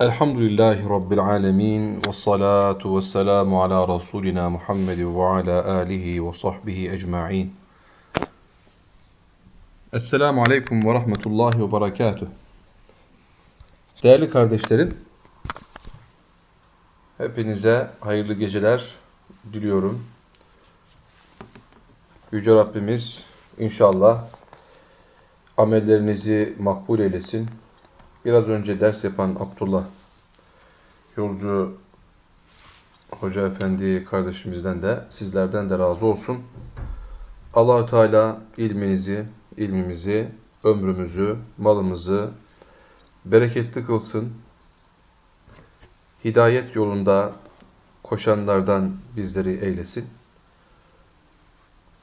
Elhamdülillahi Rabbil alemin ve salatu ve selamu ala Resulina Muhammed ve ala alihi ve sahbihi ecma'in. Esselamu aleyküm ve rahmetullahi ve berekatuh. Değerli kardeşlerim, hepinize hayırlı geceler diliyorum. Yüce Rabbimiz inşallah amellerinizi makbul eylesin Biraz önce ders yapan Abdullah Yolcu Hoca Efendi kardeşimizden de sizlerden de razı olsun. Allahü Teala ilminizi, ilmimizi, ömrümüzü, malımızı bereketli kılsın. Hidayet yolunda koşanlardan bizleri eylesin.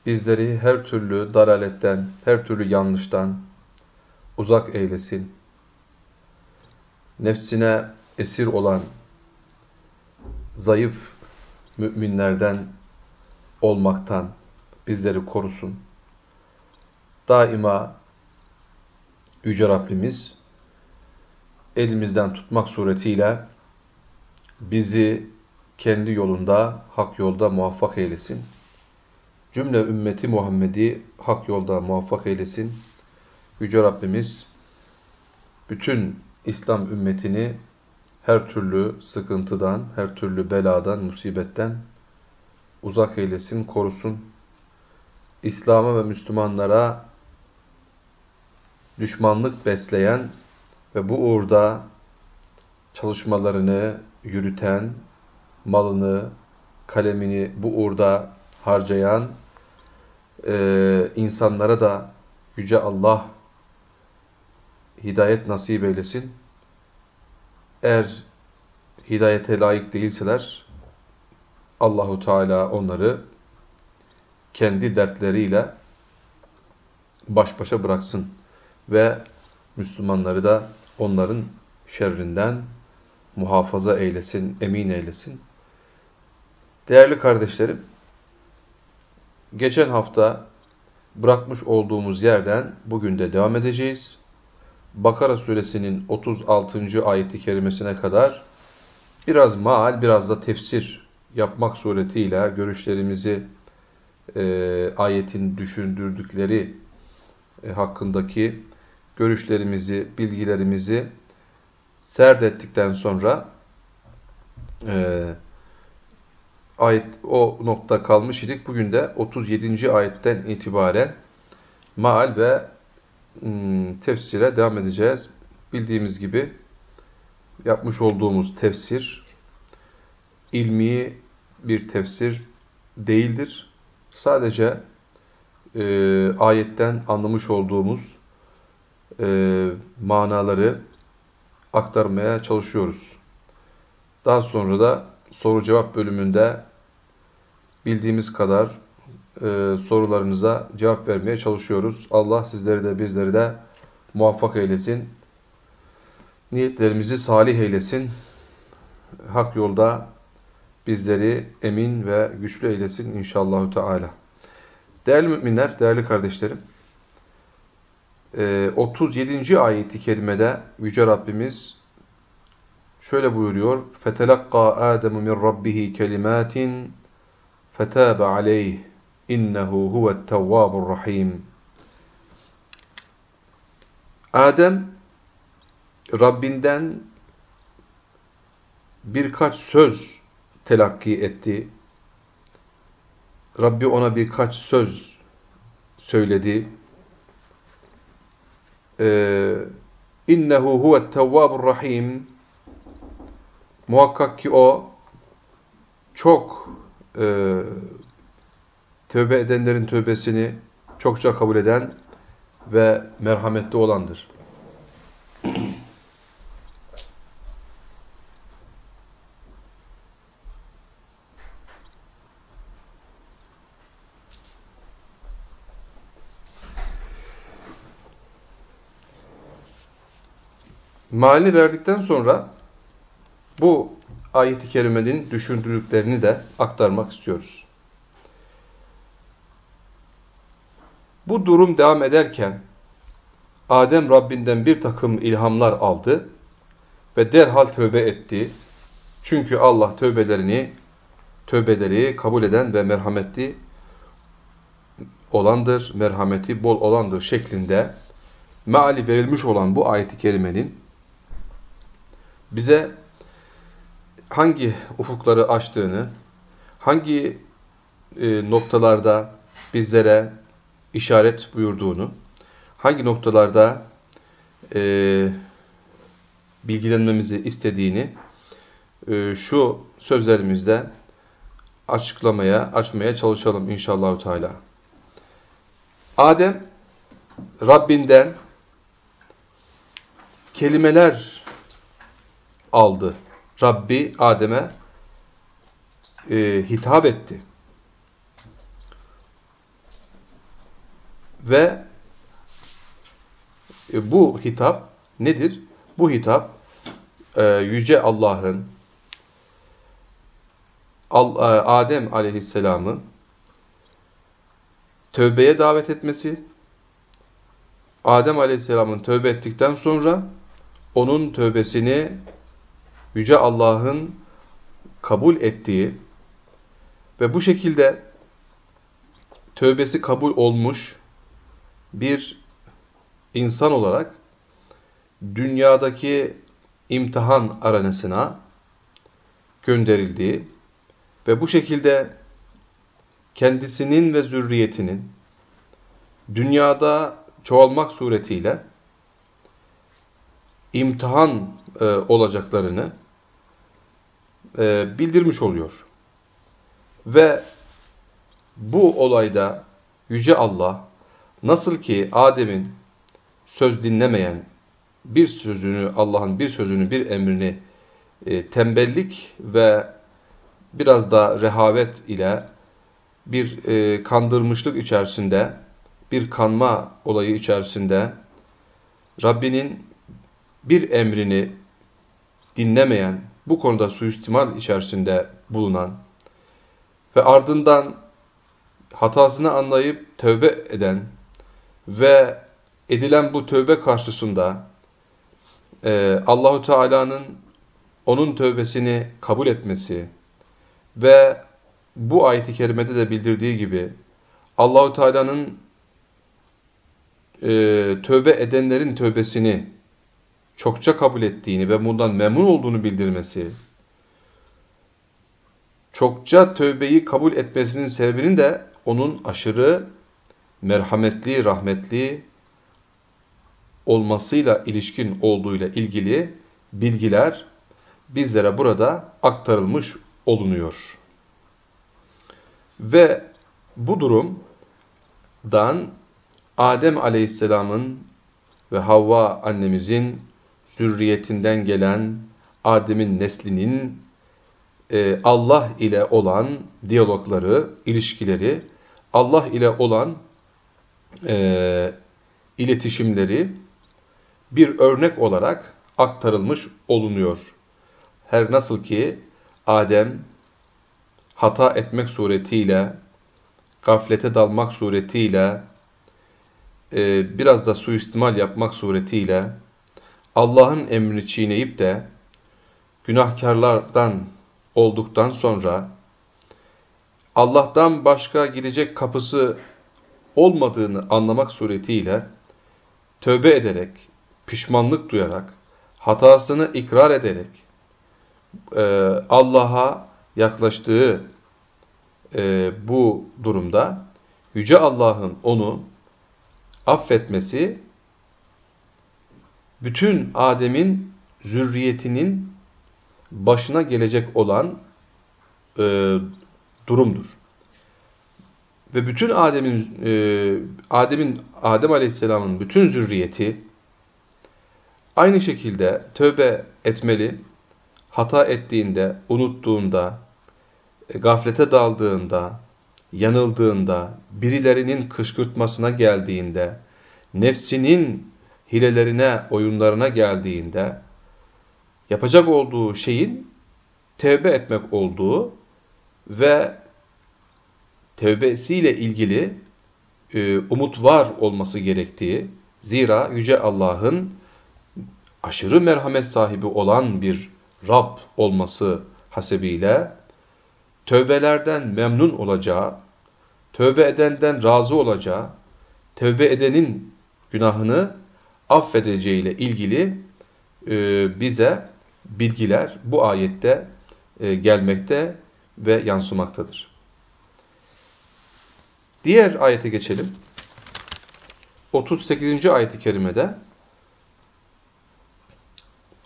Bizleri her türlü dalaletten, her türlü yanlıştan uzak eylesin nefsine esir olan zayıf müminlerden olmaktan bizleri korusun. Daima Yüce Rabbimiz elimizden tutmak suretiyle bizi kendi yolunda, hak yolda muvaffak eylesin. Cümle ümmeti Muhammed'i hak yolda muvaffak eylesin. Yüce Rabbimiz bütün İslam ümmetini her türlü sıkıntıdan, her türlü beladan, musibetten uzak eylesin, korusun. İslam'a ve Müslümanlara düşmanlık besleyen ve bu uğurda çalışmalarını yürüten, malını, kalemini bu uğurda harcayan e, insanlara da Yüce Allah hidayet nasip eylesin. Eğer hidayete layık değilseler Allahu Teala onları kendi dertleriyle baş başa bıraksın ve Müslümanları da onların şerrinden muhafaza eylesin, emin eylesin. Değerli kardeşlerim, geçen hafta bırakmış olduğumuz yerden bugün de devam edeceğiz. Bakara suresinin 36. ayeti kerimesine kadar biraz maal, biraz da tefsir yapmak suretiyle görüşlerimizi e, ayetin düşündürdükleri e, hakkındaki görüşlerimizi, bilgilerimizi serdettikten sonra e, ayet o nokta kalmış idik. Bugün de 37. ayetten itibaren maal ve tefsire devam edeceğiz. Bildiğimiz gibi yapmış olduğumuz tefsir ilmi bir tefsir değildir. Sadece e, ayetten anlamış olduğumuz e, manaları aktarmaya çalışıyoruz. Daha sonra da soru cevap bölümünde bildiğimiz kadar e, sorularınıza cevap vermeye çalışıyoruz. Allah sizleri de bizleri de muvaffak eylesin. Niyetlerimizi salih eylesin. Hak yolda bizleri emin ve güçlü eylesin inşallahü teala. Değerli müminler, değerli kardeşlerim, 37. E, ayeti kerimede Yüce Rabbimiz şöyle buyuruyor. فَتَلَقَّى آدَمُ مِنْ رَبِّهِ كَلِمَاتٍ فَتَابَ عَلَيْهِ İnnehu huvet tevvabur rahim. Adem Rabbinden birkaç söz telakki etti. Rabbi ona birkaç söz söyledi. Ee, İnnehu huvet tevvabur rahim. Muhakkak ki o çok e, tövbe edenlerin tövbesini çokça kabul eden ve merhametli olandır. Malini verdikten sonra bu ayet-i kerimenin düşündürüklerini de aktarmak istiyoruz. Bu durum devam ederken Adem Rabbinden bir takım ilhamlar aldı ve derhal tövbe etti. Çünkü Allah tövbelerini, tövbeleri kabul eden ve merhametli olandır, merhameti bol olandır şeklinde meali verilmiş olan bu ayeti kerimenin bize hangi ufukları açtığını, hangi e, noktalarda bizlere işaret buyurduğunu, hangi noktalarda e, bilgilenmemizi istediğini e, şu sözlerimizde açıklamaya, açmaya çalışalım inşallah Teala. Adem Rabbinden kelimeler aldı. Rabbi Adem'e e, hitap etti. Ve e, bu hitap nedir? Bu hitap e, Yüce Allah'ın Al, e, Adem aleyhisselamı tövbeye davet etmesi, Adem aleyhisselamın tövbe ettikten sonra onun tövbesini Yüce Allah'ın kabul ettiği ve bu şekilde tövbesi kabul olmuş bir insan olarak dünyadaki imtihan aranasına gönderildiği ve bu şekilde kendisinin ve zürriyetinin dünyada çoğalmak suretiyle imtihan e, olacaklarını e, bildirmiş oluyor. Ve bu olayda Yüce Allah nasıl ki Adem'in söz dinlemeyen bir sözünü, Allah'ın bir sözünü, bir emrini e, tembellik ve biraz da rehavet ile bir e, kandırmışlık içerisinde, bir kanma olayı içerisinde Rabbinin bir emrini dinlemeyen, bu konuda suistimal içerisinde bulunan ve ardından hatasını anlayıp tövbe eden ve edilen bu tövbe karşısında e, Allahu Teala'nın onun tövbesini kabul etmesi ve bu ayet-i kerimede de bildirdiği gibi Allahu Teala'nın e, tövbe edenlerin tövbesini çokça kabul ettiğini ve bundan memnun olduğunu bildirmesi, çokça tövbeyi kabul etmesinin sebebinin de onun aşırı merhametli, rahmetli olmasıyla ilişkin olduğuyla ilgili bilgiler bizlere burada aktarılmış olunuyor. Ve bu durumdan Adem Aleyhisselam'ın ve Havva annemizin zürriyetinden gelen Adem'in neslinin e, Allah ile olan diyalogları, ilişkileri, Allah ile olan e, iletişimleri bir örnek olarak aktarılmış olunuyor. Her nasıl ki Adem hata etmek suretiyle, gaflete dalmak suretiyle, e, biraz da suistimal yapmak suretiyle, Allah'ın emrini çiğneyip de günahkarlardan olduktan sonra Allah'tan başka gidecek kapısı olmadığını anlamak suretiyle tövbe ederek, pişmanlık duyarak, hatasını ikrar ederek e, Allah'a yaklaştığı e, bu durumda Yüce Allah'ın onu affetmesi bütün Adem'in zürriyetinin başına gelecek olan e, durumdur. Ve bütün Adem'in e, Adem'in Adem Aleyhisselam'ın bütün zürriyeti aynı şekilde tövbe etmeli. Hata ettiğinde, unuttuğunda, e, gaflete daldığında, yanıldığında, birilerinin kışkırtmasına geldiğinde, nefsinin hilelerine, oyunlarına geldiğinde yapacak olduğu şeyin tevbe etmek olduğu ve tevbesiyle ilgili e, umut var olması gerektiği, zira Yüce Allah'ın aşırı merhamet sahibi olan bir Rab olması hasebiyle tövbelerden memnun olacağı, tövbe edenden razı olacağı, tövbe edenin günahını affedeceğiyle ilgili e, bize bilgiler bu ayette e, gelmekte ve yansımaktadır. Diğer ayete geçelim. 38. ayet-i kerimede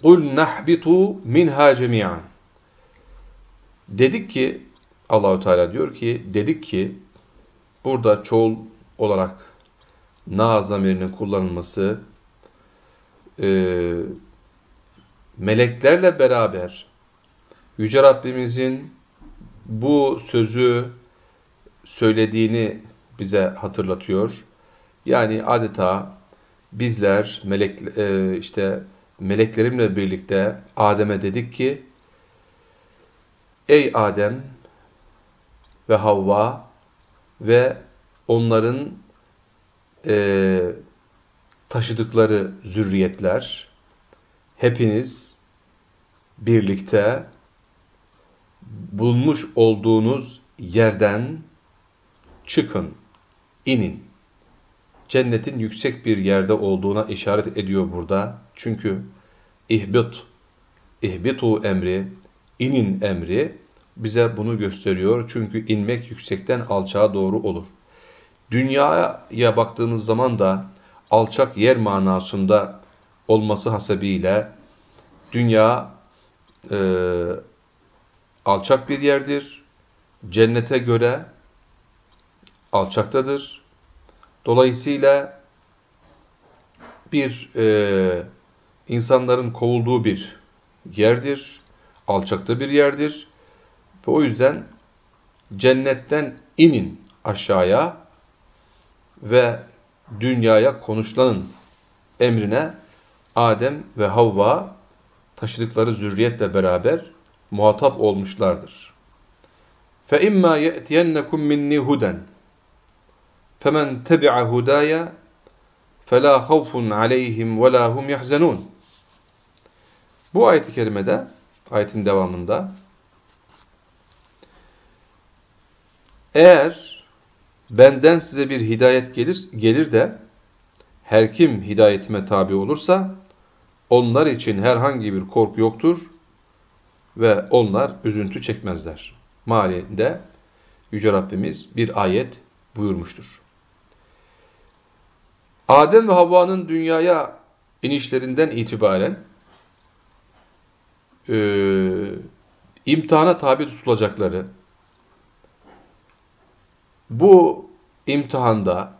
قُلْ نَحْبِطُوا مِنْهَا جَمِيعًا Dedik ki, Allahü Teala diyor ki, dedik ki, burada çoğul olarak na zamirinin kullanılması, e, meleklerle beraber Yüce Rabbimizin bu sözü söylediğini bize hatırlatıyor. Yani adeta bizler melek e, işte meleklerimle birlikte Adem'e dedik ki Ey Adem ve Havva ve onların e, taşıdıkları zürriyetler hepiniz birlikte bulmuş olduğunuz yerden çıkın, inin. Cennetin yüksek bir yerde olduğuna işaret ediyor burada. Çünkü ihbit, ihbitu emri, inin emri bize bunu gösteriyor. Çünkü inmek yüksekten alçağa doğru olur. Dünyaya baktığımız zaman da alçak yer manasında olması hasebiyle dünya e, alçak bir yerdir. Cennete göre alçaktadır. Dolayısıyla bir e, insanların kovulduğu bir yerdir. Alçakta bir yerdir. Ve o yüzden cennetten inin aşağıya ve dünyaya konuşlanın emrine Adem ve Havva taşıdıkları zürriyetle beraber muhatap olmuşlardır. فَاِمَّا يَأْتِيَنَّكُمْ مِنِّي هُدًا فَمَنْ تَبِعَ هُدَايَ فَلَا خَوْفٌ عَلَيْهِمْ وَلَا هُمْ يَحْزَنُونَ Bu ayet-i kerimede, ayetin devamında eğer benden size bir hidayet gelir, gelir de her kim hidayetime tabi olursa onlar için herhangi bir korku yoktur ve onlar üzüntü çekmezler. Malinde Yüce Rabbimiz bir ayet buyurmuştur. Adem ve Havva'nın dünyaya inişlerinden itibaren e, imtihana tabi tutulacakları, bu imtihanda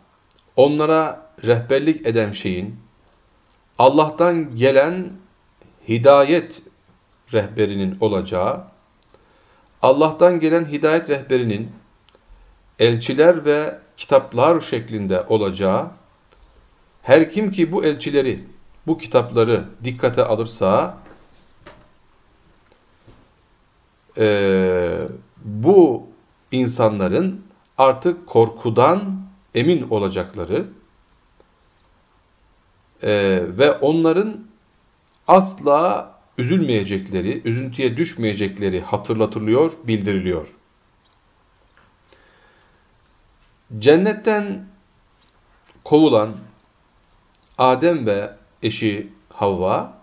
onlara rehberlik eden şeyin Allah'tan gelen hidayet rehberinin olacağı, Allah'tan gelen hidayet rehberinin elçiler ve kitaplar şeklinde olacağı, her kim ki bu elçileri, bu kitapları dikkate alırsa, e, bu insanların artık korkudan emin olacakları e, ve onların asla üzülmeyecekleri, üzüntüye düşmeyecekleri hatırlatılıyor, bildiriliyor. Cennetten kovulan Adem ve eşi Havva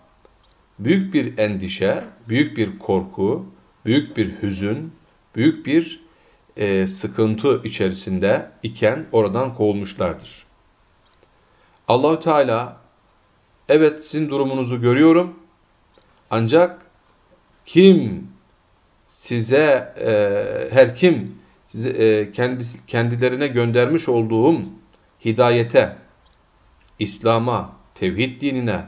büyük bir endişe, büyük bir korku, büyük bir hüzün, büyük bir e, sıkıntı içerisinde iken oradan kovulmuşlardır. Allahü Teala evet sizin durumunuzu görüyorum ancak kim size e, her kim size, e, kendisi, kendilerine göndermiş olduğum hidayete, İslam'a, tevhid dinine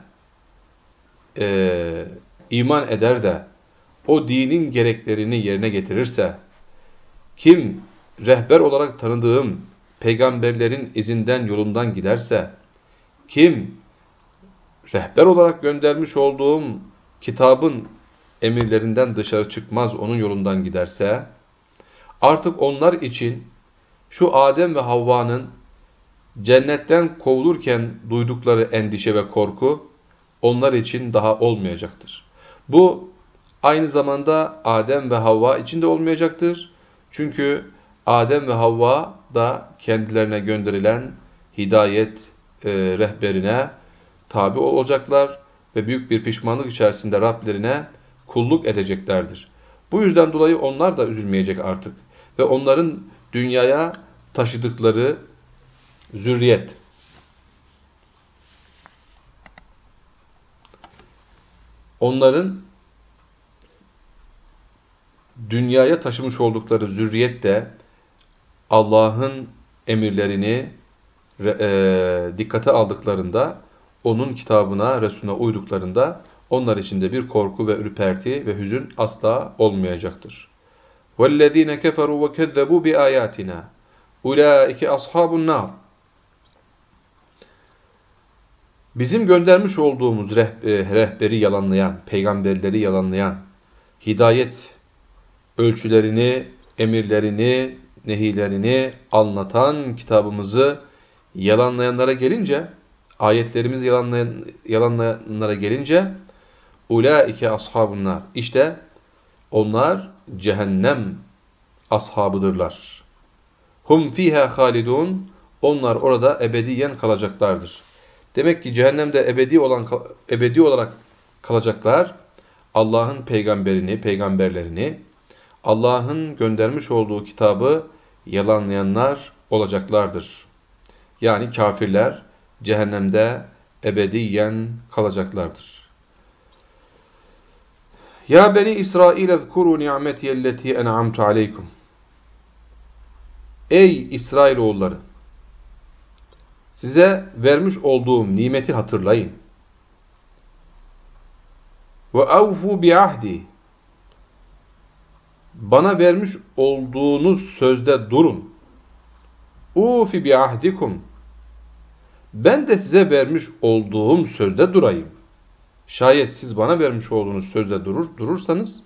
e, iman eder de o dinin gereklerini yerine getirirse kim rehber olarak tanıdığım peygamberlerin izinden yolundan giderse, kim rehber olarak göndermiş olduğum kitabın emirlerinden dışarı çıkmaz, onun yolundan giderse, artık onlar için şu Adem ve Havva'nın cennetten kovulurken duydukları endişe ve korku, onlar için daha olmayacaktır. Bu aynı zamanda Adem ve Havva için de olmayacaktır. Çünkü Adem ve Havva da kendilerine gönderilen hidayet e, rehberine tabi olacaklar ve büyük bir pişmanlık içerisinde Rablerine kulluk edeceklerdir. Bu yüzden dolayı onlar da üzülmeyecek artık. Ve onların dünyaya taşıdıkları zürriyet, onların dünyaya taşımış oldukları zürriyet de Allah'ın emirlerini e, dikkate aldıklarında, onun kitabına, Resulüne uyduklarında onlar içinde bir korku ve ürperti ve hüzün asla olmayacaktır. وَالَّذ۪ينَ كَفَرُوا وَكَذَّبُوا بِآيَاتِنَا اُولَٰئِكَ أَصْحَابُ النَّارِ Bizim göndermiş olduğumuz e, rehberi yalanlayan, peygamberleri yalanlayan, hidayet ölçülerini, emirlerini, nehilerini anlatan kitabımızı yalanlayanlara gelince, ayetlerimizi yalanlayan, yalanlayanlara gelince ulaike ashabunlar. İşte onlar cehennem ashabıdırlar. Hum fiha halidun. Onlar orada ebediyen kalacaklardır. Demek ki cehennemde ebedi olan ebedi olarak kalacaklar. Allah'ın peygamberini, peygamberlerini, Allah'ın göndermiş olduğu kitabı yalanlayanlar olacaklardır. Yani kafirler cehennemde ebediyen kalacaklardır. Ya beni İsrail ezkuru ni'metiyelleti en'amtu aleykum. Ey İsrailoğulları! Size vermiş olduğum nimeti hatırlayın. Ve avfu bi ahdi. Bana vermiş olduğunuz sözde durun. Ufi bi ahdikum. Ben de size vermiş olduğum sözde durayım. Şayet siz bana vermiş olduğunuz sözde durur, durursanız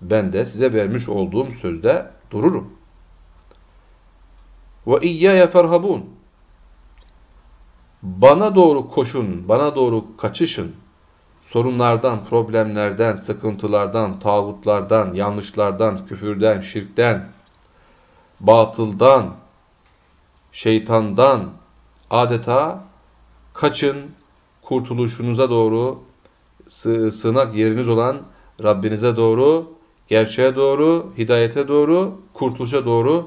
ben de size vermiş olduğum sözde dururum. Ve iyyâye ferhabûn. Bana doğru koşun, bana doğru kaçışın. Sorunlardan, problemlerden, sıkıntılardan, tağutlardan, yanlışlardan, küfürden, şirkten, batıldan, şeytandan adeta kaçın, kurtuluşunuza doğru, sığınak yeriniz olan Rabbinize doğru, gerçeğe doğru, hidayete doğru, kurtuluşa doğru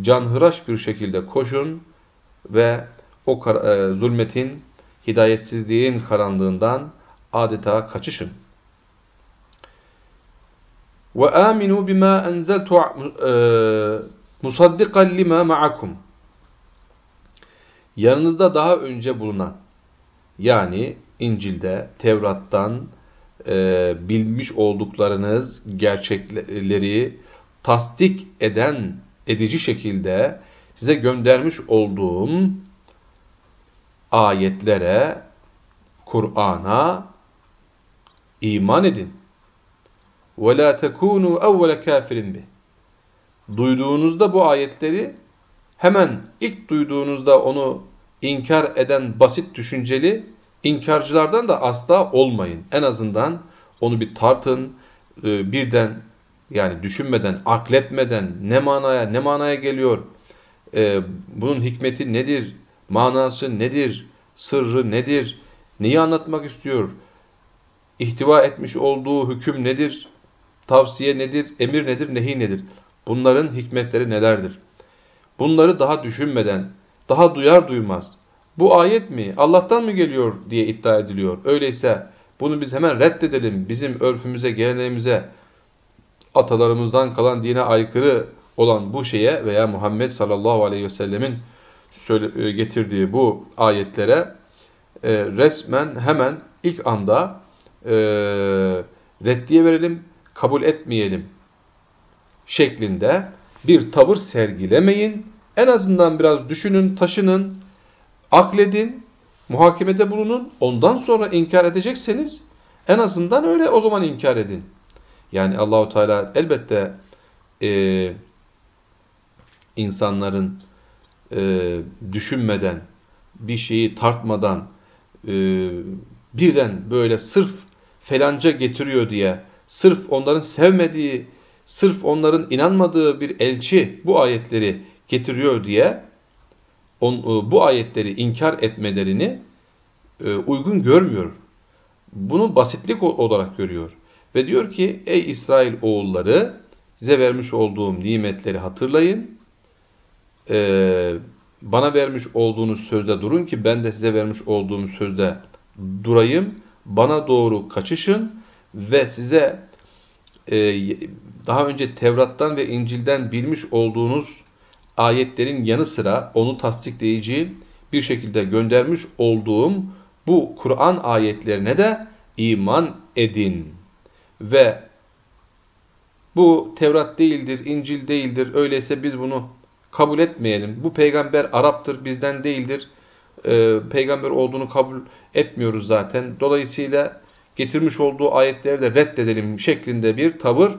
canhıraş bir şekilde koşun ve o e, zulmetin, hidayetsizliğin karanlığından adeta kaçışın. Ve aminu bima enzeltu e, musaddiqan lima ma'akum. Yanınızda daha önce bulunan yani İncil'de, Tevrat'tan e, bilmiş olduklarınız gerçekleri tasdik eden, edici şekilde size göndermiş olduğum ayetlere, Kur'an'a iman edin. وَلَا تَكُونُوا اَوَّلَ كَافِرٍ بِهِ Duyduğunuzda bu ayetleri hemen ilk duyduğunuzda onu inkar eden basit düşünceli inkarcılardan da asla olmayın. En azından onu bir tartın, e, birden yani düşünmeden, akletmeden ne manaya ne manaya geliyor, e, bunun hikmeti nedir, manası nedir, sırrı nedir, neyi anlatmak istiyor, ihtiva etmiş olduğu hüküm nedir, tavsiye nedir, emir nedir, nehi nedir, bunların hikmetleri nelerdir? Bunları daha düşünmeden, daha duyar duymaz, bu ayet mi, Allah'tan mı geliyor diye iddia ediliyor. Öyleyse bunu biz hemen reddedelim, bizim örfümüze, geleneğimize, atalarımızdan kalan dine aykırı olan bu şeye veya Muhammed sallallahu aleyhi ve sellemin e, getirdiği bu ayetlere e, resmen hemen ilk anda e, reddiye verelim, kabul etmeyelim şeklinde bir tavır sergilemeyin. En azından biraz düşünün, taşının, akledin, muhakemede bulunun. Ondan sonra inkar edecekseniz en azından öyle o zaman inkar edin. Yani Allahu Teala elbette e, insanların e, düşünmeden, bir şeyi tartmadan e, birden böyle sırf felanca getiriyor diye, sırf onların sevmediği, sırf onların inanmadığı bir elçi bu ayetleri getiriyor diye on, e, bu ayetleri inkar etmelerini e, uygun görmüyor. Bunu basitlik olarak görüyor. Ve diyor ki ey İsrail oğulları size vermiş olduğum nimetleri hatırlayın. Ee, bana vermiş olduğunuz sözde durun ki ben de size vermiş olduğum sözde durayım. Bana doğru kaçışın ve size e, daha önce Tevrat'tan ve İncil'den bilmiş olduğunuz ayetlerin yanı sıra onu tasdikleyici bir şekilde göndermiş olduğum bu Kur'an ayetlerine de iman edin. Ve bu Tevrat değildir, İncil değildir, öyleyse biz bunu kabul etmeyelim. Bu peygamber Arap'tır, bizden değildir. Ee, peygamber olduğunu kabul etmiyoruz zaten. Dolayısıyla getirmiş olduğu ayetleri de reddedelim şeklinde bir tavır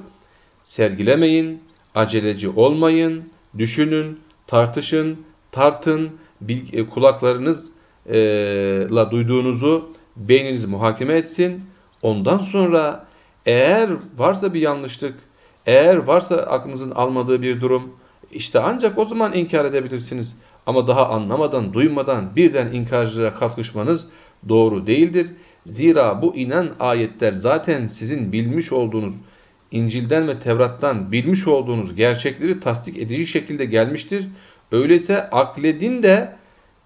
sergilemeyin, aceleci olmayın, düşünün, tartışın, tartın, e, kulaklarınızla duyduğunuzu beyniniz muhakeme etsin. Ondan sonra eğer varsa bir yanlışlık, eğer varsa aklınızın almadığı bir durum, işte ancak o zaman inkar edebilirsiniz. Ama daha anlamadan, duymadan birden inkarcıya kalkışmanız doğru değildir. Zira bu inen ayetler zaten sizin bilmiş olduğunuz İncil'den ve Tevrat'tan bilmiş olduğunuz gerçekleri tasdik edici şekilde gelmiştir. Öyleyse akledin de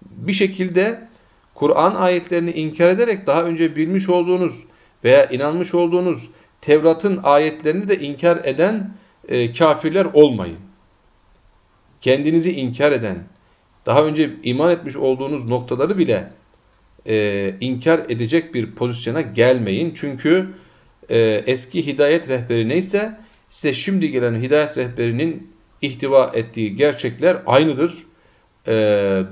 bir şekilde Kur'an ayetlerini inkar ederek daha önce bilmiş olduğunuz veya inanmış olduğunuz Tevrat'ın ayetlerini de inkar eden e, kafirler olmayın. Kendinizi inkar eden, daha önce iman etmiş olduğunuz noktaları bile e, inkar edecek bir pozisyona gelmeyin. Çünkü e, eski hidayet rehberi neyse size şimdi gelen hidayet rehberinin ihtiva ettiği gerçekler aynıdır. E,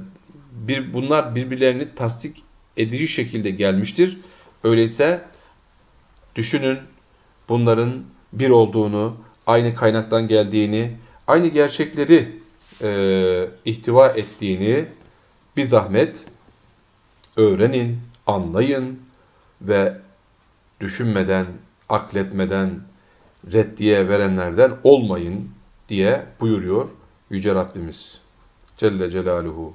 bir, bunlar birbirlerini tasdik edici şekilde gelmiştir. Öyleyse düşünün bunların bir olduğunu, aynı kaynaktan geldiğini, aynı gerçekleri e, ihtiva ettiğini bir zahmet öğrenin, anlayın ve düşünmeden, akletmeden, reddiye verenlerden olmayın diye buyuruyor Yüce Rabbimiz. Celle Celaluhu.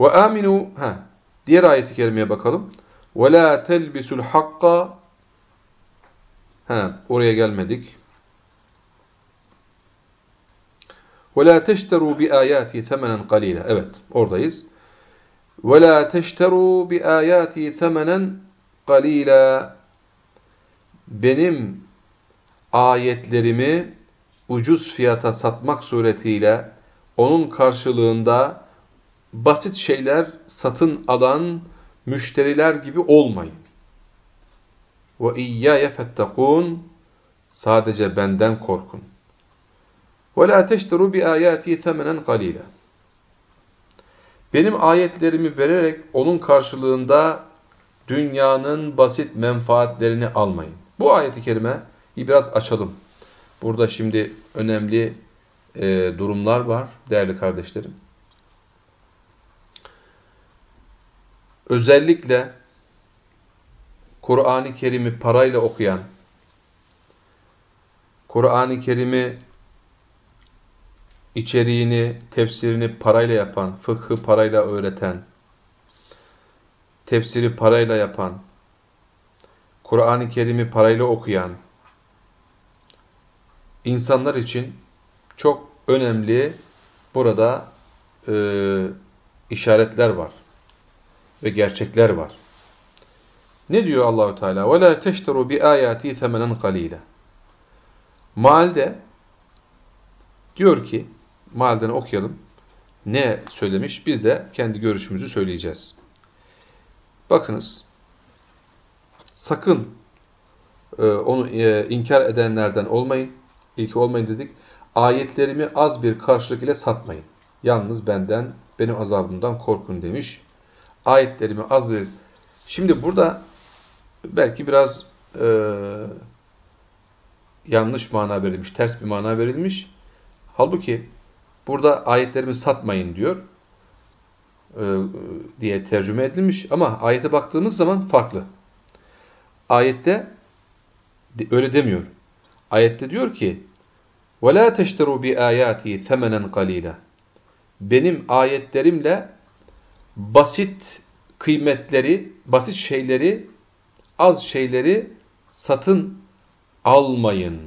Ve aminu, ha, diğer ayeti kerimeye bakalım. Ve la telbisul hakka, ha, oraya gelmedik. Teşteru bi ayati themenen qalila. Evet, oradayız. Teşteru bi ayati themenen qalila benim ayetlerimi ucuz fiyata satmak suretiyle onun karşılığında basit şeyler satın alan müşteriler gibi olmayın. Ve iyyâye fettekûn sadece benden korkun. Teşteru bi ayati semenen qalila. Benim ayetlerimi vererek onun karşılığında dünyanın basit menfaatlerini almayın. Bu ayeti kerime biraz açalım. Burada şimdi önemli e, durumlar var değerli kardeşlerim. Özellikle Kur'an-ı Kerim'i parayla okuyan, Kur'an-ı Kerim'i içeriğini, tefsirini parayla yapan, fıkhı parayla öğreten, tefsiri parayla yapan, Kur'an-ı Kerim'i parayla okuyan insanlar için çok önemli burada e, işaretler var ve gerçekler var. Ne diyor Allahü Teala? Ve la teşteru bi ayati themenen qalila. Malde diyor ki Malden okuyalım. Ne söylemiş? Biz de kendi görüşümüzü söyleyeceğiz. Bakınız sakın e, onu e, inkar edenlerden olmayın. İlki olmayın dedik. Ayetlerimi az bir karşılık ile satmayın. Yalnız benden, benim azabımdan korkun demiş. Ayetlerimi az bir... Şimdi burada belki biraz e, yanlış mana verilmiş, ters bir mana verilmiş. Halbuki burada ayetlerimi satmayın diyor. diye tercüme edilmiş ama ayete baktığımız zaman farklı. Ayette öyle demiyor. Ayette diyor ki وَلَا تَشْتَرُوا بِآيَاتِي ثَمَنًا قَلِيلًا Benim ayetlerimle basit kıymetleri, basit şeyleri, az şeyleri satın almayın.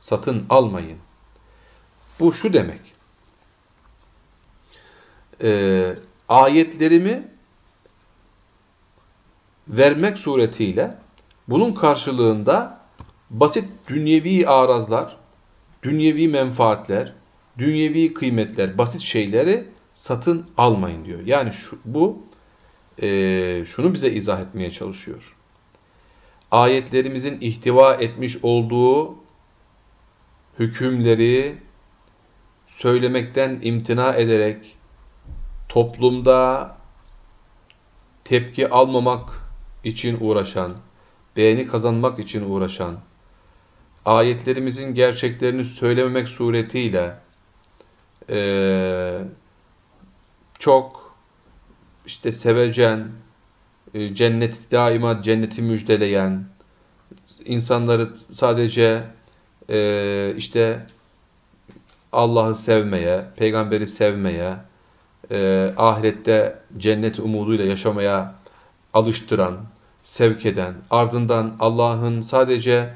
Satın almayın. Bu şu demek. Ee, ayetlerimi vermek suretiyle bunun karşılığında basit dünyevi arazlar, dünyevi menfaatler, dünyevi kıymetler, basit şeyleri satın almayın diyor. Yani şu, bu e, şunu bize izah etmeye çalışıyor. Ayetlerimizin ihtiva etmiş olduğu hükümleri söylemekten imtina ederek toplumda tepki almamak için uğraşan, beğeni kazanmak için uğraşan, ayetlerimizin gerçeklerini söylememek suretiyle e, çok işte sevecen, e, cenneti daima cenneti müjdeleyen, insanları sadece e, işte Allah'ı sevmeye, peygamberi sevmeye, e, ahirette cennet umuduyla yaşamaya alıştıran, sevk eden, ardından Allah'ın sadece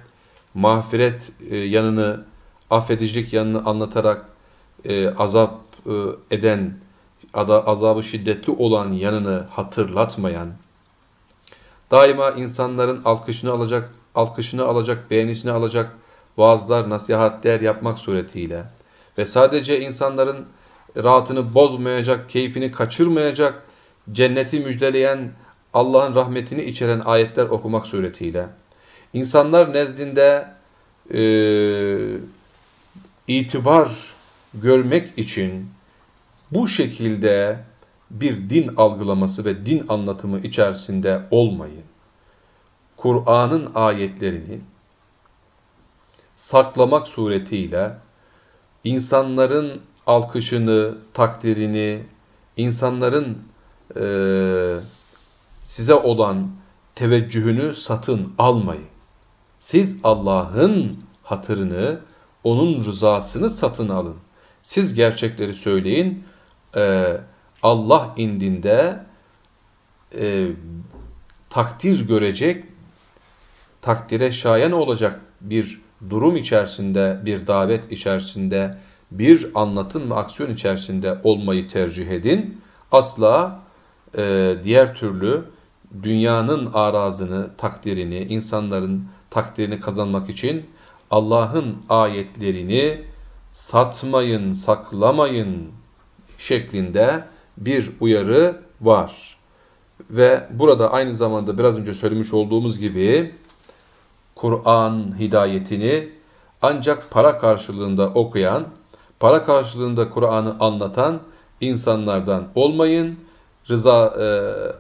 mağfiret e, yanını, affedicilik yanını anlatarak e, azap e, eden, azabı şiddetli olan yanını hatırlatmayan, daima insanların alkışını alacak, alkışını alacak, beğenisini alacak vaazlar, nasihatler yapmak suretiyle ve sadece insanların rahatını bozmayacak, keyfini kaçırmayacak, cenneti müjdeleyen, Allah'ın rahmetini içeren ayetler okumak suretiyle insanlar nezdinde e, itibar görmek için bu şekilde bir din algılaması ve din anlatımı içerisinde olmayın. Kur'an'ın ayetlerini saklamak suretiyle insanların alkışını, takdirini, insanların e, size olan teveccühünü satın almayın. Siz Allah'ın hatırını, onun rızasını satın alın. Siz gerçekleri söyleyin. Ee, Allah indinde e, takdir görecek, takdire şayan olacak bir durum içerisinde, bir davet içerisinde, bir anlatım ve aksiyon içerisinde olmayı tercih edin. Asla e, diğer türlü dünyanın arazını, takdirini, insanların takdirini kazanmak için Allah'ın ayetlerini satmayın, saklamayın şeklinde bir uyarı var. Ve burada aynı zamanda biraz önce söylemiş olduğumuz gibi Kur'an hidayetini ancak para karşılığında okuyan, para karşılığında Kur'an'ı anlatan insanlardan olmayın. Rıza, e,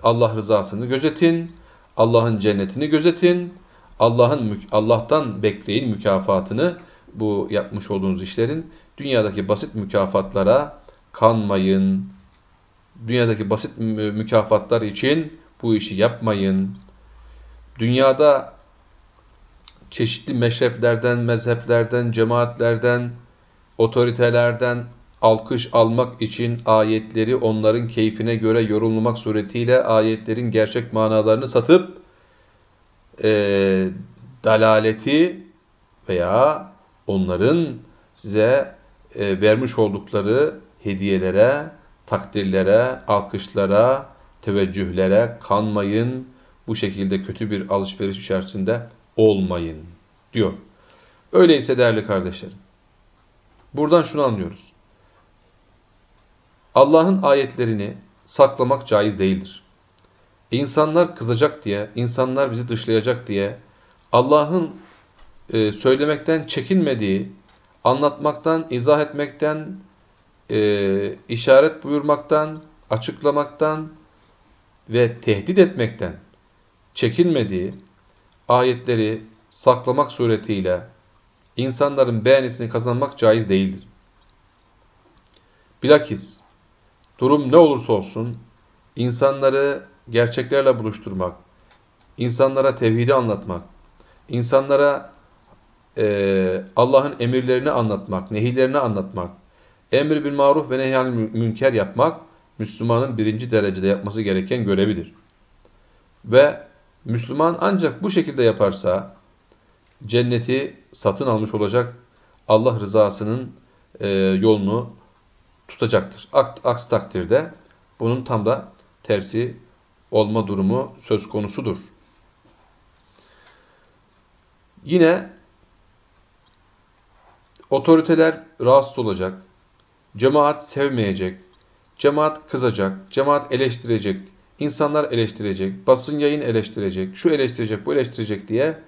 Allah rızasını gözetin, Allah'ın cennetini gözetin, Allah'ın Allah'tan bekleyin mükafatını bu yapmış olduğunuz işlerin dünyadaki basit mükafatlara kanmayın. Dünyadaki basit mükafatlar için bu işi yapmayın. Dünyada çeşitli meşreplerden, mezheplerden, cemaatlerden, otoritelerden alkış almak için ayetleri onların keyfine göre yorumlamak suretiyle ayetlerin gerçek manalarını satıp e, dalaleti veya onların size e, vermiş oldukları hediyelere, takdirlere, alkışlara, teveccühlere kanmayın. Bu şekilde kötü bir alışveriş içerisinde olmayın diyor. Öyleyse değerli kardeşlerim, buradan şunu anlıyoruz. Allah'ın ayetlerini saklamak caiz değildir. İnsanlar kızacak diye, insanlar bizi dışlayacak diye Allah'ın e, söylemekten çekinmediği, anlatmaktan, izah etmekten, e, işaret buyurmaktan, açıklamaktan ve tehdit etmekten çekinmediği ayetleri saklamak suretiyle insanların beğenisini kazanmak caiz değildir. Bilakis durum ne olursa olsun insanları gerçeklerle buluşturmak, insanlara tevhidi anlatmak, insanlara e, Allah'ın emirlerini anlatmak, nehilerini anlatmak, emri bil maruf ve nehyan münker yapmak, Müslümanın birinci derecede yapması gereken görevidir. Ve Müslüman ancak bu şekilde yaparsa, cenneti satın almış olacak, Allah rızasının e, yolunu tutacaktır. Aksi takdirde bunun tam da tersi olma durumu söz konusudur. Yine otoriteler rahatsız olacak, cemaat sevmeyecek, cemaat kızacak, cemaat eleştirecek, insanlar eleştirecek, basın yayın eleştirecek, şu eleştirecek, bu eleştirecek diye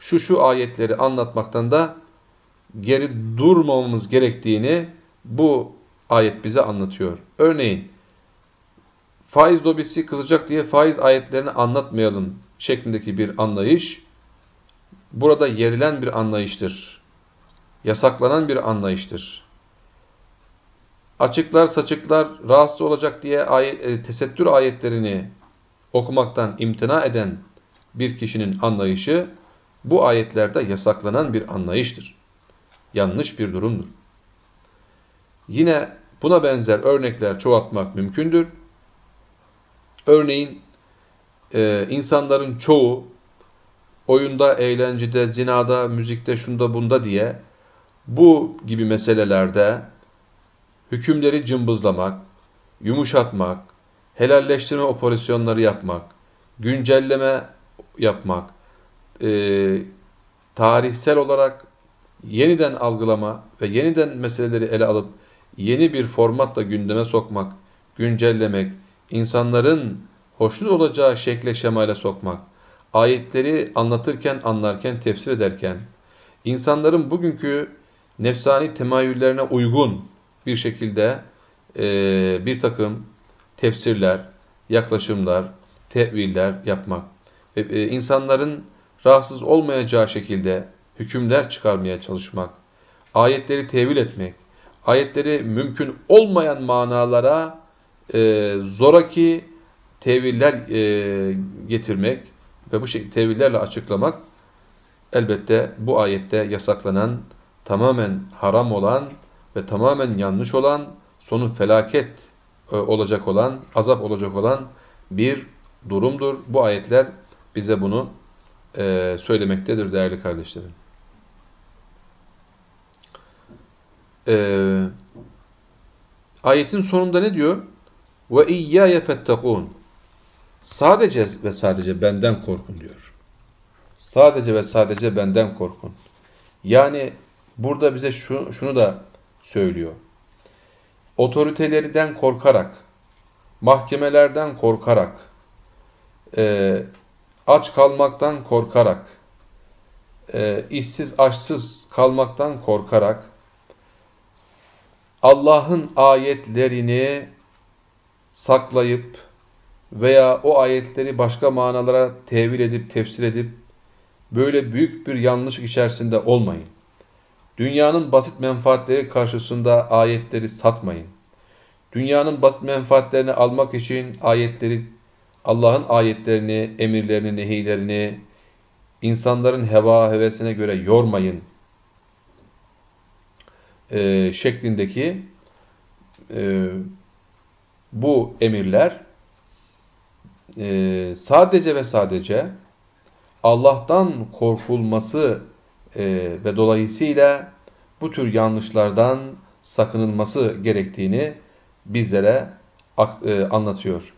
şu şu ayetleri anlatmaktan da geri durmamamız gerektiğini bu ayet bize anlatıyor. Örneğin faiz lobisi kızacak diye faiz ayetlerini anlatmayalım şeklindeki bir anlayış burada yerilen bir anlayıştır. Yasaklanan bir anlayıştır. Açıklar saçıklar rahatsız olacak diye ayet, e, tesettür ayetlerini okumaktan imtina eden bir kişinin anlayışı bu ayetlerde yasaklanan bir anlayıştır. Yanlış bir durumdur. Yine buna benzer örnekler çoğaltmak mümkündür. Örneğin e, insanların çoğu oyunda, eğlencede, zinada, müzikte, şunda bunda diye bu gibi meselelerde hükümleri cımbızlamak, yumuşatmak, helalleştirme operasyonları yapmak, güncelleme yapmak, e, tarihsel olarak yeniden algılama ve yeniden meseleleri ele alıp yeni bir formatla gündeme sokmak, güncellemek, insanların hoşnut olacağı şekle şemale sokmak, ayetleri anlatırken, anlarken, tefsir ederken, insanların bugünkü nefsani temayüllerine uygun bir şekilde e, bir takım tefsirler, yaklaşımlar, teviller yapmak ve e, insanların rahatsız olmayacağı şekilde hükümler çıkarmaya çalışmak, ayetleri tevil etmek, ayetleri mümkün olmayan manalara e, zoraki teviller e, getirmek ve bu şekilde tevillerle açıklamak elbette bu ayette yasaklanan, tamamen haram olan ve tamamen yanlış olan, sonu felaket e, olacak olan, azap olacak olan bir durumdur. Bu ayetler bize bunu e, söylemektedir değerli kardeşlerim. E, ayetin sonunda ne diyor? Ve iyyâye fettekûn. Sadece ve sadece benden korkun diyor. Sadece ve sadece benden korkun. Yani burada bize şu, şunu da söylüyor. Otoritelerden korkarak, mahkemelerden korkarak, e, aç kalmaktan korkarak, e, işsiz açsız kalmaktan korkarak, Allah'ın ayetlerini saklayıp veya o ayetleri başka manalara tevil edip, tefsir edip, böyle büyük bir yanlışlık içerisinde olmayın. Dünyanın basit menfaatleri karşısında ayetleri satmayın. Dünyanın basit menfaatlerini almak için ayetleri, Allah'ın ayetlerini, emirlerini, nehilerini insanların heva hevesine göre yormayın. E, şeklindeki e, bu emirler e, sadece ve sadece Allah'tan korkulması e, ve dolayısıyla bu tür yanlışlardan sakınılması gerektiğini bizlere e, anlatıyor.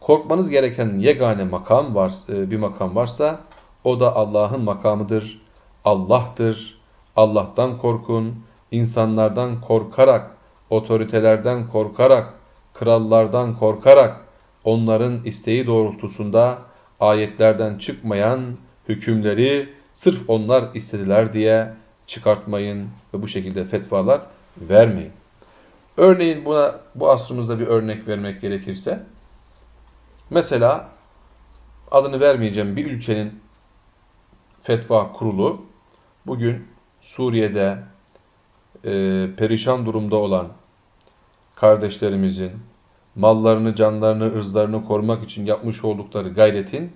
Korkmanız gereken yegane makam var, e, bir makam varsa o da Allah'ın makamıdır. Allah'tır. Allah'tan korkun. insanlardan korkarak, otoritelerden korkarak, krallardan korkarak, onların isteği doğrultusunda ayetlerden çıkmayan hükümleri sırf onlar istediler diye çıkartmayın ve bu şekilde fetvalar vermeyin. Örneğin buna bu asrımızda bir örnek vermek gerekirse mesela adını vermeyeceğim bir ülkenin fetva kurulu bugün Suriye'de e, perişan durumda olan kardeşlerimizin mallarını, canlarını, ırzlarını korumak için yapmış oldukları gayretin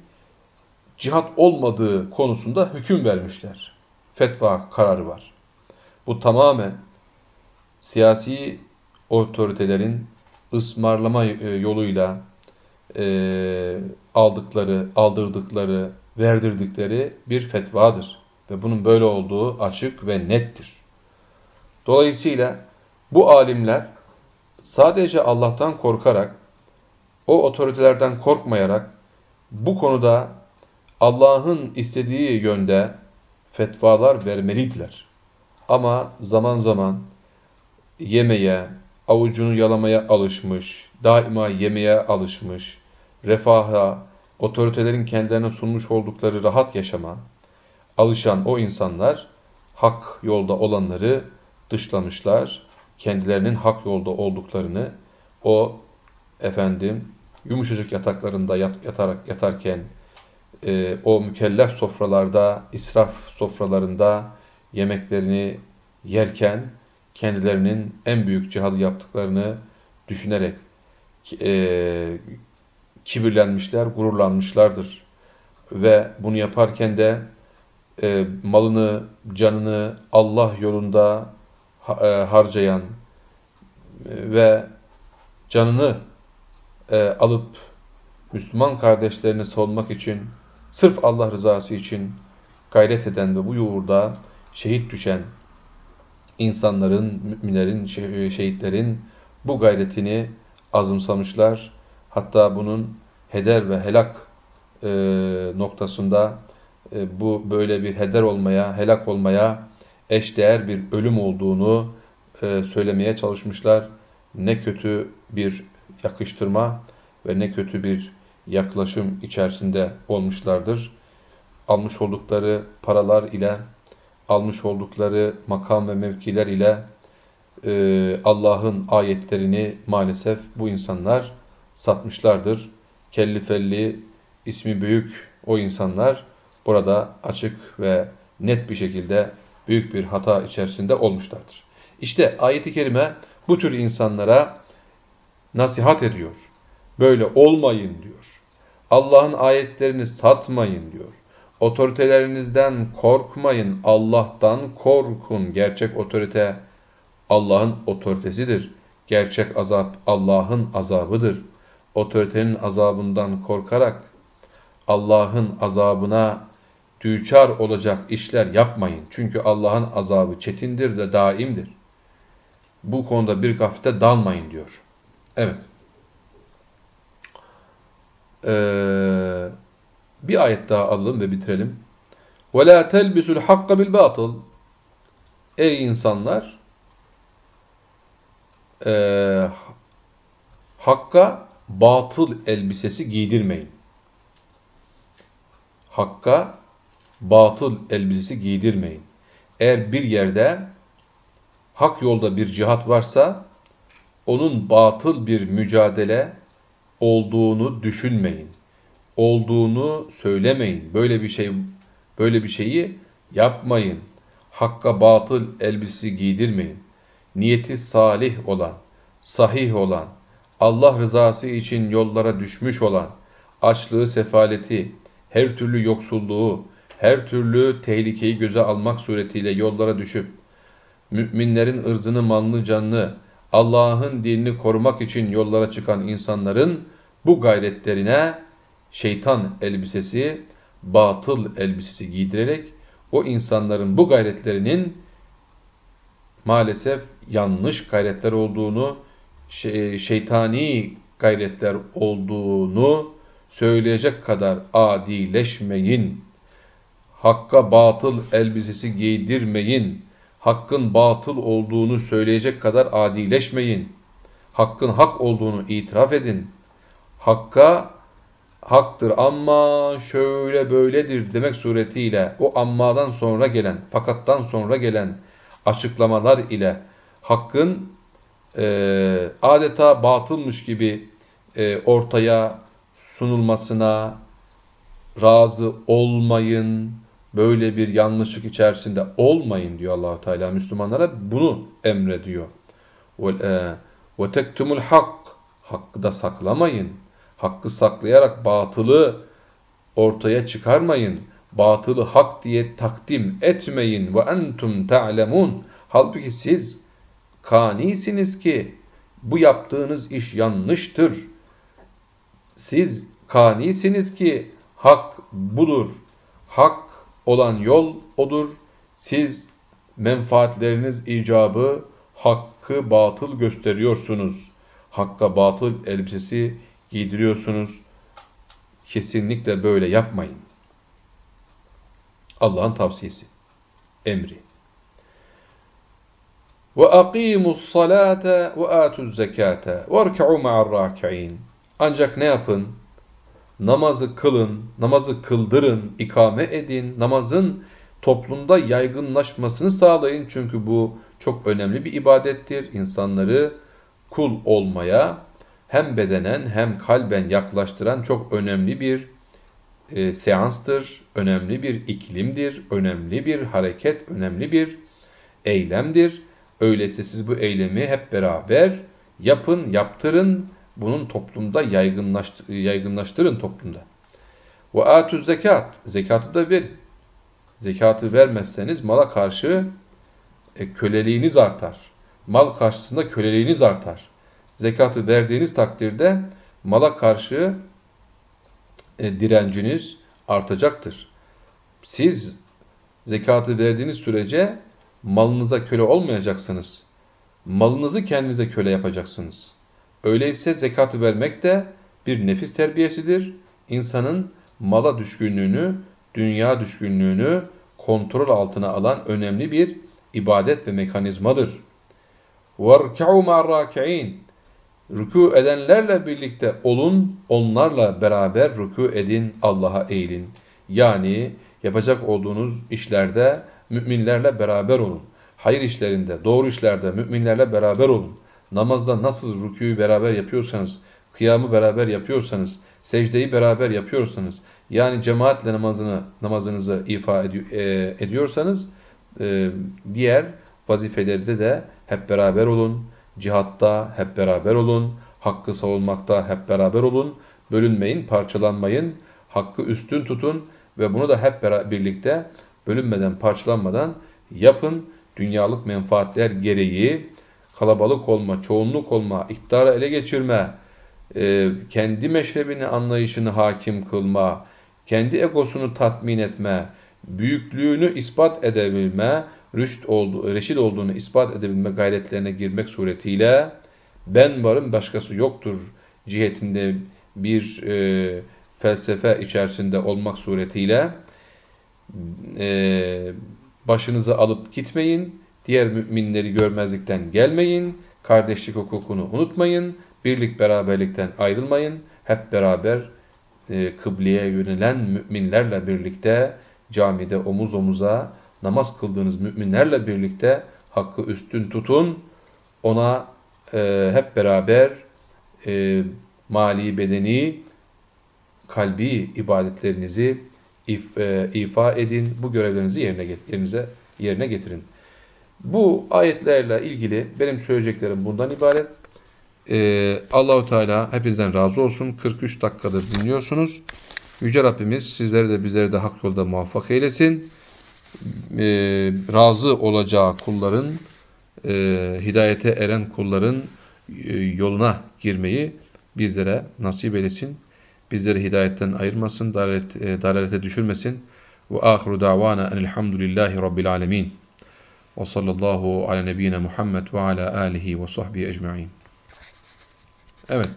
cihat olmadığı konusunda hüküm vermişler. Fetva kararı var. Bu tamamen siyasi otoritelerin ısmarlama e, yoluyla e, aldıkları, aldırdıkları, verdirdikleri bir fetvadır. Ve bunun böyle olduğu açık ve nettir. Dolayısıyla bu alimler sadece Allah'tan korkarak, o otoritelerden korkmayarak bu konuda Allah'ın istediği yönde fetvalar vermeliydiler. Ama zaman zaman yemeye, avucunu yalamaya alışmış, daima yemeye alışmış, refaha, otoritelerin kendilerine sunmuş oldukları rahat yaşama alışan o insanlar hak yolda olanları dışlamışlar. Kendilerinin hak yolda olduklarını o efendim yumuşacık yataklarında yat, yatarak yatarken e, o mükellef sofralarda, israf sofralarında yemeklerini yerken kendilerinin en büyük cihadı yaptıklarını düşünerek e, kibirlenmişler, gururlanmışlardır. Ve bunu yaparken de e, malını, canını Allah yolunda e, harcayan e, ve canını e, alıp Müslüman kardeşlerini savunmak için, sırf Allah rızası için gayret eden ve bu yuğurda şehit düşen insanların, müminlerin, şehitlerin bu gayretini azımsamışlar. Hatta bunun heder ve helak e, noktasında e, bu böyle bir heder olmaya, helak olmaya eşdeğer bir ölüm olduğunu e, söylemeye çalışmışlar. Ne kötü bir yakıştırma ve ne kötü bir yaklaşım içerisinde olmuşlardır. Almış oldukları paralar ile, almış oldukları makam ve mevkiler ile e, Allah'ın ayetlerini maalesef bu insanlar satmışlardır. Kellifelli ismi büyük o insanlar burada açık ve net bir şekilde büyük bir hata içerisinde olmuşlardır. İşte ayeti kerime bu tür insanlara nasihat ediyor. Böyle olmayın diyor. Allah'ın ayetlerini satmayın diyor. Otoritelerinizden korkmayın, Allah'tan korkun. Gerçek otorite Allah'ın otoritesidir. Gerçek azap Allah'ın azabıdır Otoritenin azabından korkarak Allah'ın azabına düçar olacak işler yapmayın. Çünkü Allah'ın azabı çetindir de daimdir. Bu konuda bir gaflete dalmayın diyor. Evet. Ee, bir ayet daha alalım ve bitirelim. وَلَا تَلْبِسُ الْحَقَّ بِالْبَاطِلِ Ey insanlar! E, hakka batıl elbisesi giydirmeyin. Hakka batıl elbisesi giydirmeyin. Eğer bir yerde hak yolda bir cihat varsa onun batıl bir mücadele olduğunu düşünmeyin. Olduğunu söylemeyin. Böyle bir şey böyle bir şeyi yapmayın. Hakka batıl elbisesi giydirmeyin. Niyeti salih olan, sahih olan, Allah rızası için yollara düşmüş olan, açlığı, sefaleti, her türlü yoksulluğu, her türlü tehlikeyi göze almak suretiyle yollara düşüp, müminlerin ırzını, malını, canını, Allah'ın dinini korumak için yollara çıkan insanların bu gayretlerine şeytan elbisesi, batıl elbisesi giydirerek o insanların bu gayretlerinin maalesef yanlış gayretler olduğunu, şeytani gayretler olduğunu söyleyecek kadar adileşmeyin. Hakka batıl elbisesi giydirmeyin. Hakkın batıl olduğunu söyleyecek kadar adileşmeyin. Hakkın hak olduğunu itiraf edin. Hakka haktır ama şöyle böyledir demek suretiyle o ammadan sonra gelen, fakattan sonra gelen açıklamalar ile hakkın e, adeta batılmış gibi e, ortaya sunulmasına razı olmayın, böyle bir yanlışlık içerisinde olmayın diyor Allahu Teala Müslümanlara bunu emrediyor. Ve tektumul hak Hakkı da saklamayın. Hakkı saklayarak batılı ortaya çıkarmayın. Batılı hak diye takdim etmeyin. Ve entum ta'lemun. Halbuki siz kanisiniz ki bu yaptığınız iş yanlıştır. Siz kanisiniz ki hak budur. Hak olan yol odur. Siz menfaatleriniz icabı hakkı batıl gösteriyorsunuz. Hakka batıl elbisesi giydiriyorsunuz. Kesinlikle böyle yapmayın. Allah'ın tavsiyesi, emri. Salate ve atuz zekate ve ma'ar raki'in. Ancak ne yapın? Namazı kılın, namazı kıldırın, ikame edin, namazın toplumda yaygınlaşmasını sağlayın. Çünkü bu çok önemli bir ibadettir. İnsanları kul olmaya hem bedenen hem kalben yaklaştıran çok önemli bir e, seanstır, önemli bir iklimdir, önemli bir hareket, önemli bir eylemdir. Öyleyse siz bu eylemi hep beraber yapın, yaptırın, bunun toplumda yaygınlaştır, yaygınlaştırın toplumda. Ve atü zekat, zekatı da verin. Zekatı vermezseniz mala karşı e, köleliğiniz artar. Mal karşısında köleliğiniz artar. Zekatı verdiğiniz takdirde mala karşı e, direnciniz artacaktır. Siz zekatı verdiğiniz sürece malınıza köle olmayacaksınız. Malınızı kendinize köle yapacaksınız. Öyleyse zekatı vermek de bir nefis terbiyesidir. İnsanın mala düşkünlüğünü, dünya düşkünlüğünü kontrol altına alan önemli bir ibadet ve mekanizmadır. وَارْكَعُوا مَا الرَّاكِعِينَ Rükû edenlerle birlikte olun, onlarla beraber rükû edin, Allah'a eğilin. Yani yapacak olduğunuz işlerde müminlerle beraber olun. Hayır işlerinde, doğru işlerde müminlerle beraber olun. Namazda nasıl rükûyu beraber yapıyorsanız, kıyamı beraber yapıyorsanız, secdeyi beraber yapıyorsanız, yani cemaatle namazını namazınızı ifa e, ediyorsanız, e, diğer vazifelerde de hep beraber olun. Cihatta hep beraber olun. Hakkı savunmakta hep beraber olun. Bölünmeyin, parçalanmayın. Hakkı üstün tutun ve bunu da hep birlikte bölünmeden, parçalanmadan yapın. Dünyalık menfaatler gereği kalabalık olma, çoğunluk olma, iktidarı ele geçirme, e, kendi meşrebini, anlayışını hakim kılma, kendi egosunu tatmin etme, büyüklüğünü ispat edebilme, rüşt oldu, reşit olduğunu ispat edebilme gayretlerine girmek suretiyle ben varım başkası yoktur cihetinde bir e, felsefe içerisinde olmak suretiyle e, başınızı alıp gitmeyin, diğer müminleri görmezlikten gelmeyin, kardeşlik hukukunu unutmayın, birlik beraberlikten ayrılmayın, hep beraber e, kıbleye yönelen müminlerle birlikte camide omuz omuza namaz kıldığınız müminlerle birlikte hakkı üstün tutun. Ona e, hep beraber e, mali bedeni, kalbi ibadetlerinizi if, e, ifa edin. Bu görevlerinizi yerine, yerinize, yerine getirin. Bu ayetlerle ilgili benim söyleyeceklerim bundan ibaret. Ee, Allahu Teala hepinizden razı olsun. 43 dakikadır dinliyorsunuz. Yüce Rabbimiz sizleri de bizleri de hak yolda muvaffak eylesin. Ee, razı olacağı kulların, e, hidayete eren kulların e, yoluna girmeyi bizlere nasip eylesin. Bizleri hidayetten ayırmasın, dalalet, e, dalalete düşürmesin. Ve ahiru davana enelhamdülillahi rabbil alemin. Ve sallallahu ala nebiyyina Muhammed ve ala alihi ve sahbihi ecma'in. Evet.